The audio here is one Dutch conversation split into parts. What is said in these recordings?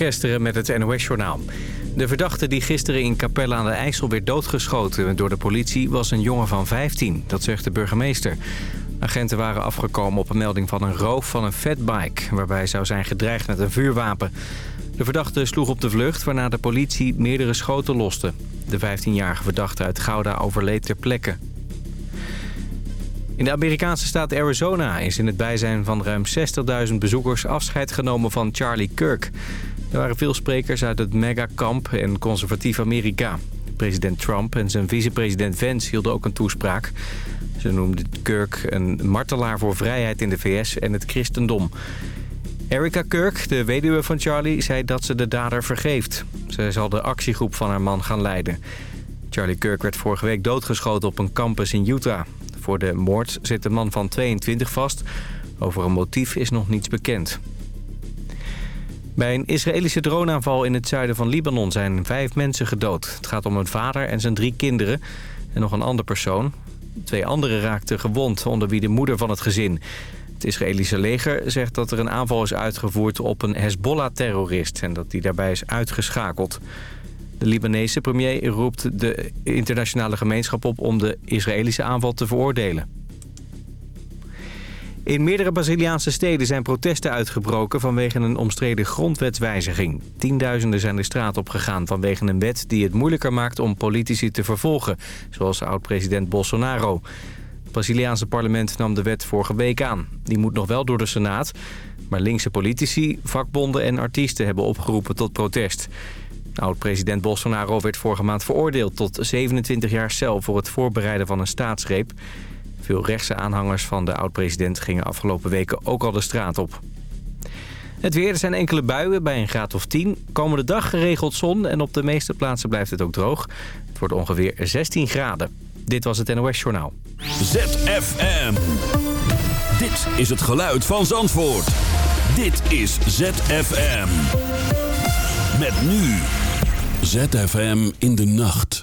Kesteren met het NOS-journaal. De verdachte die gisteren in Capelle aan de IJssel werd doodgeschoten door de politie... was een jongen van 15, dat zegt de burgemeester. Agenten waren afgekomen op een melding van een roof van een fatbike... waarbij zou zijn gedreigd met een vuurwapen. De verdachte sloeg op de vlucht, waarna de politie meerdere schoten loste. De 15-jarige verdachte uit Gouda overleed ter plekke. In de Amerikaanse staat Arizona is in het bijzijn van ruim 60.000 bezoekers afscheid genomen van Charlie Kirk. Er waren veel sprekers uit het megakamp en conservatief Amerika. President Trump en zijn vicepresident Vance hielden ook een toespraak. Ze noemden Kirk een martelaar voor vrijheid in de VS en het christendom. Erica Kirk, de weduwe van Charlie, zei dat ze de dader vergeeft. Ze zal de actiegroep van haar man gaan leiden. Charlie Kirk werd vorige week doodgeschoten op een campus in Utah. Voor de moord zit een man van 22 vast. Over een motief is nog niets bekend. Bij een Israëlische droneaanval in het zuiden van Libanon zijn vijf mensen gedood. Het gaat om een vader en zijn drie kinderen en nog een andere persoon. Twee anderen raakten gewond, onder wie de moeder van het gezin. Het Israëlische leger zegt dat er een aanval is uitgevoerd op een Hezbollah-terrorist... en dat die daarbij is uitgeschakeld. De Libanese premier roept de internationale gemeenschap op om de Israëlische aanval te veroordelen. In meerdere Braziliaanse steden zijn protesten uitgebroken vanwege een omstreden grondwetswijziging. Tienduizenden zijn de straat opgegaan vanwege een wet die het moeilijker maakt om politici te vervolgen, zoals oud-president Bolsonaro. Het Braziliaanse parlement nam de wet vorige week aan. Die moet nog wel door de Senaat, maar linkse politici, vakbonden en artiesten hebben opgeroepen tot protest. Oud-president Bolsonaro werd vorige maand veroordeeld tot 27 jaar cel voor het voorbereiden van een staatsgreep. Veel rechtse aanhangers van de oud-president gingen afgelopen weken ook al de straat op. Het weer, er zijn enkele buien bij een graad of 10. Komende dag geregeld zon en op de meeste plaatsen blijft het ook droog. Het wordt ongeveer 16 graden. Dit was het NOS Journaal. ZFM. Dit is het geluid van Zandvoort. Dit is ZFM. Met nu. ZFM in de nacht.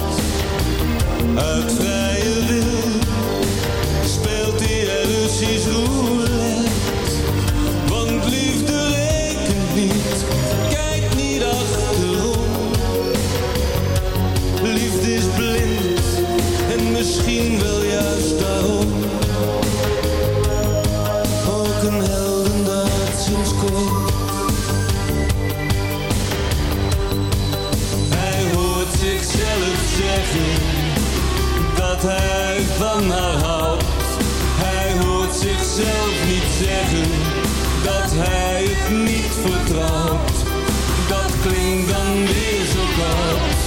Uit vrije wil speelt hij er Russisch roulette. Want liefde rekent niet, kijk niet achterom. Liefde is blind en misschien wel juist Dat klinkt dan weer zo koud.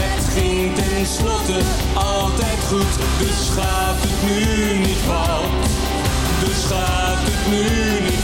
Het ging tenslotte altijd goed, dus gaat het nu niet fout. Dus gaat het nu niet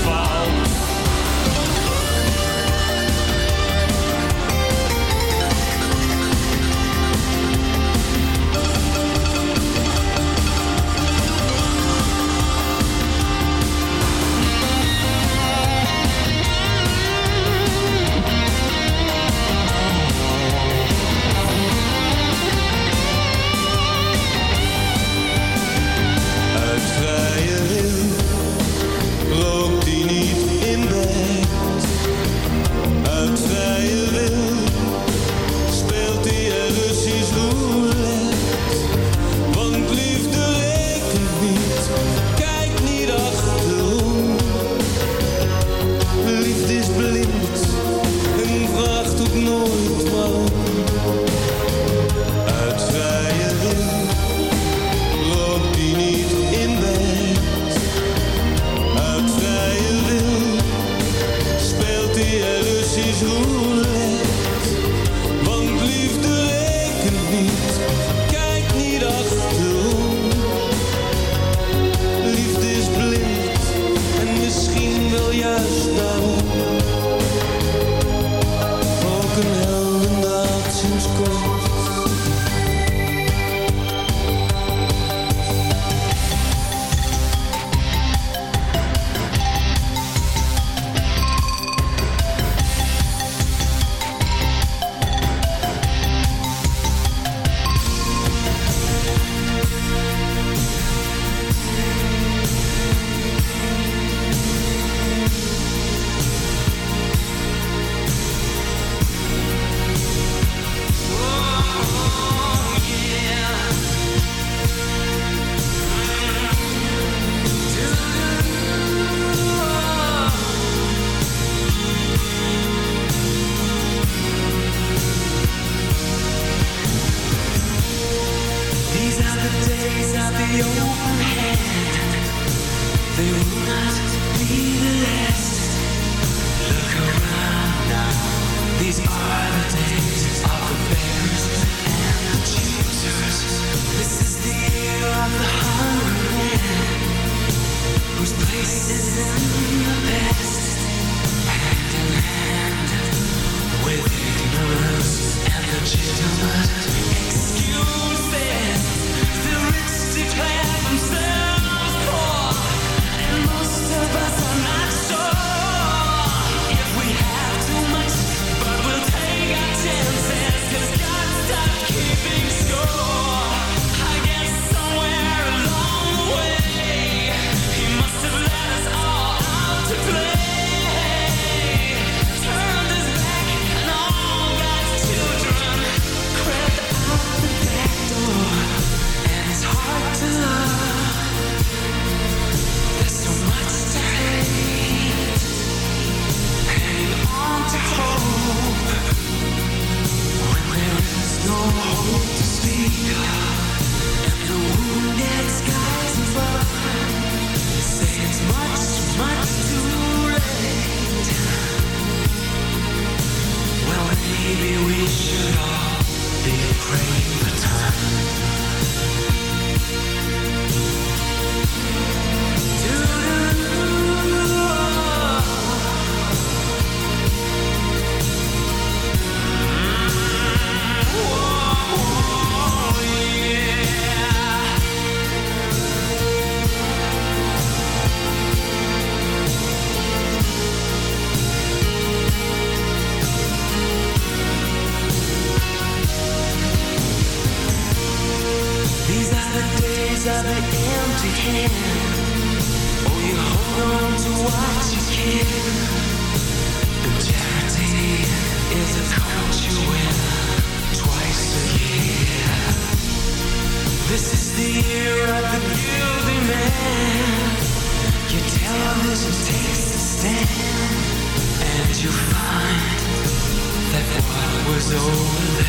over.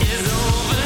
It's over.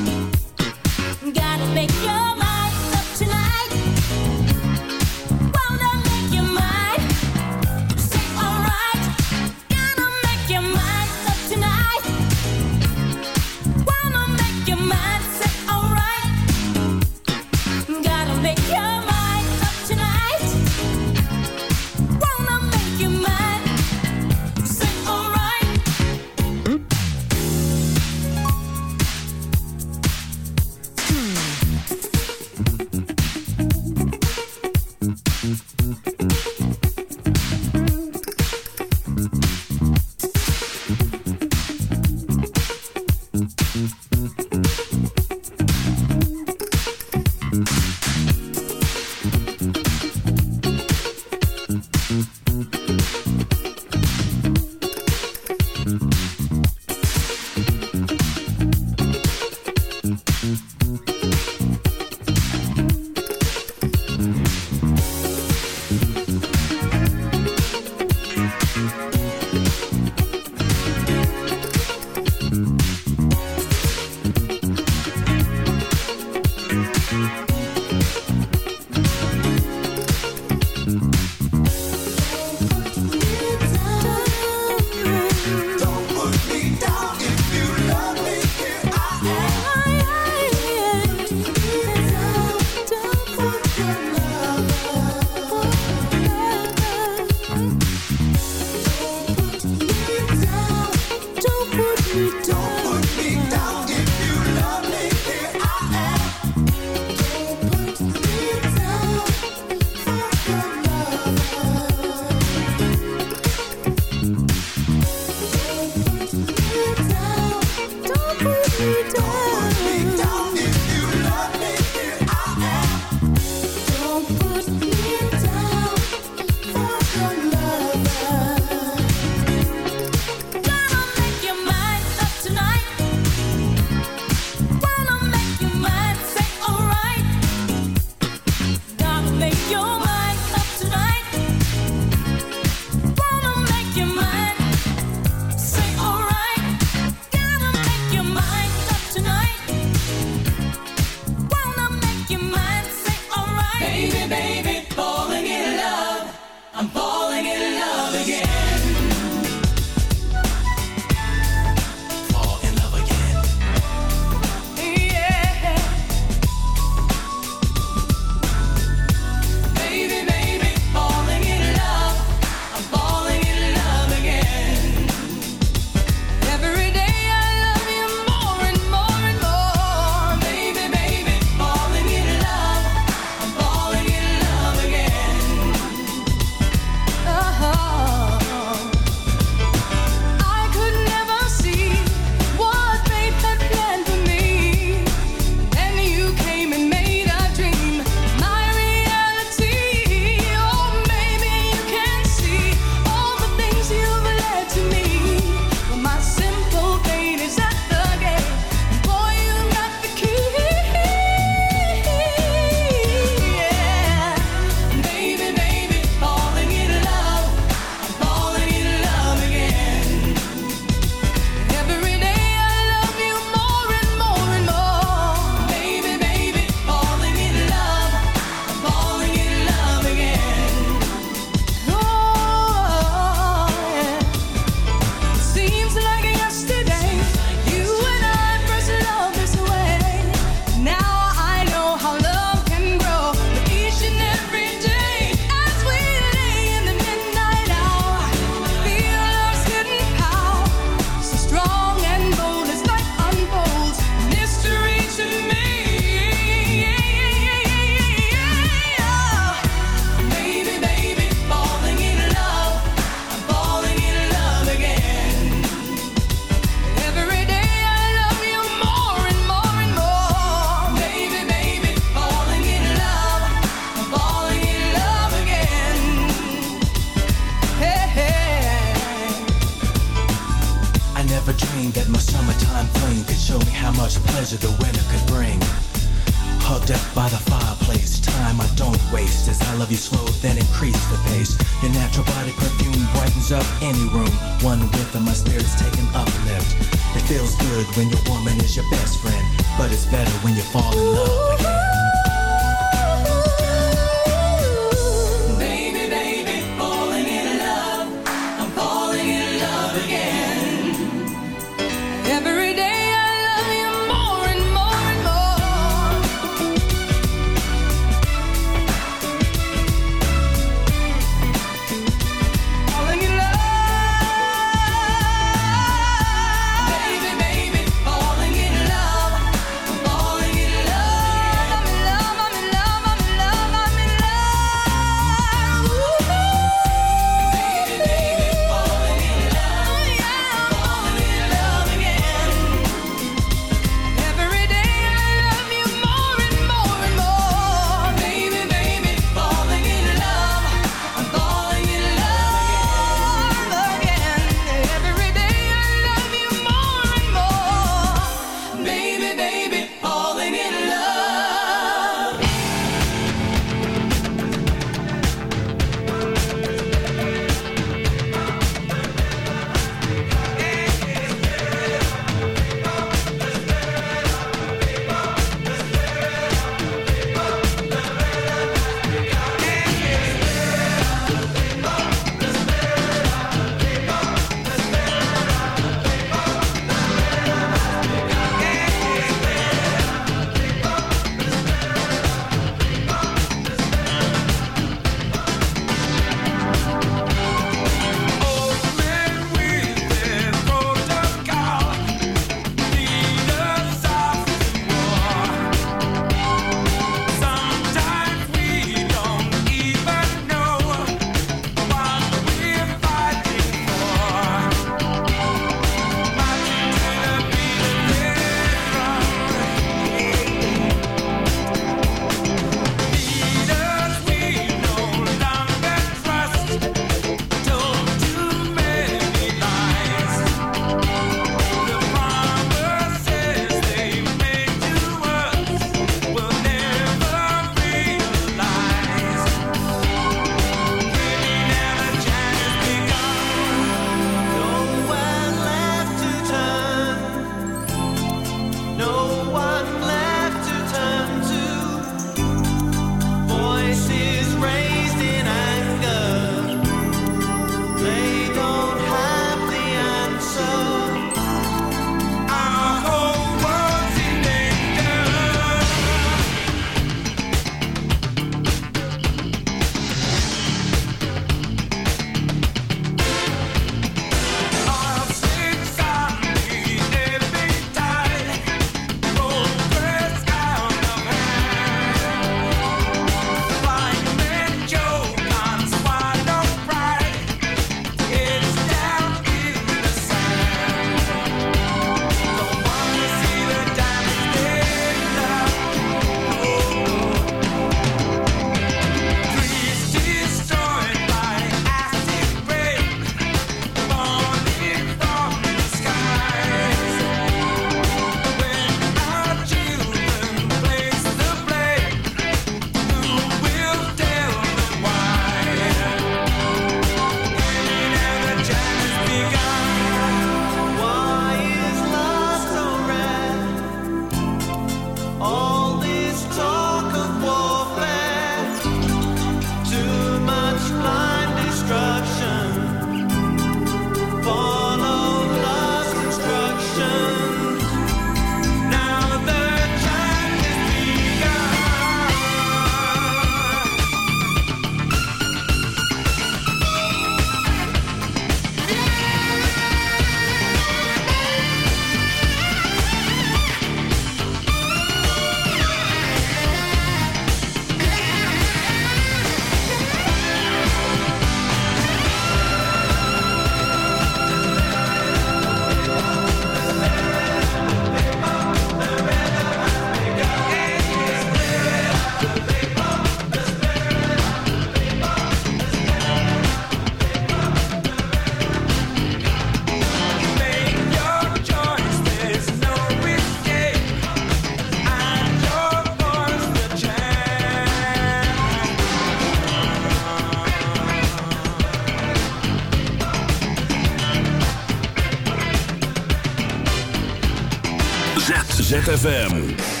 ZFM.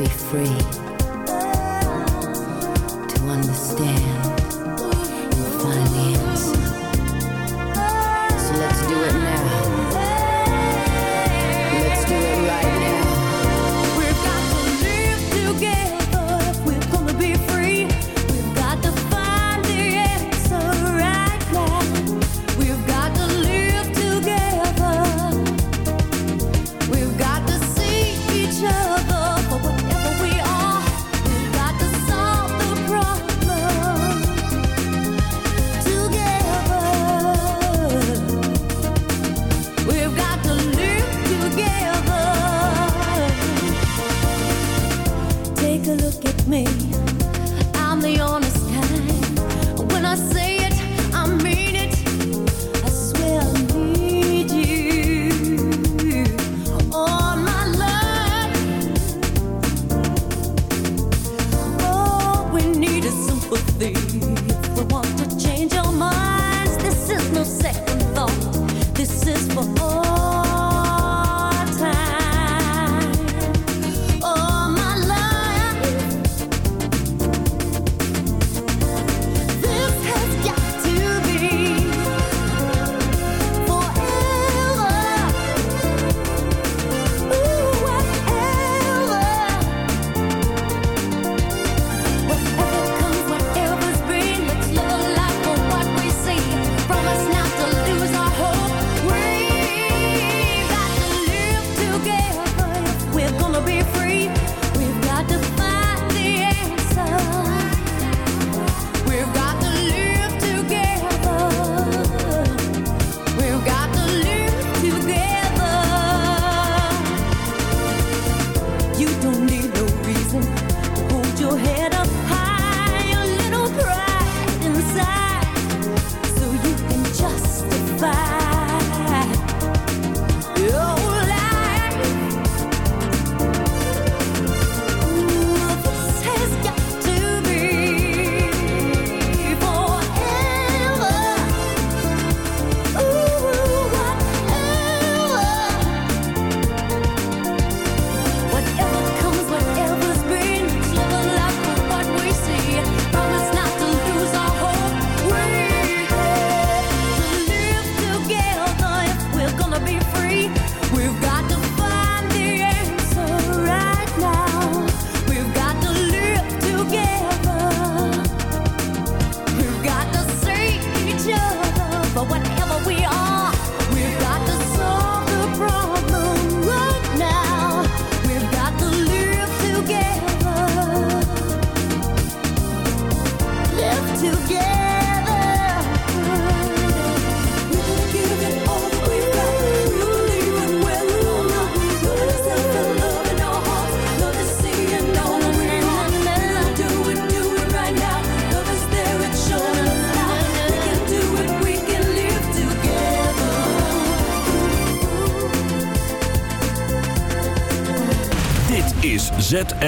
Be free, to understand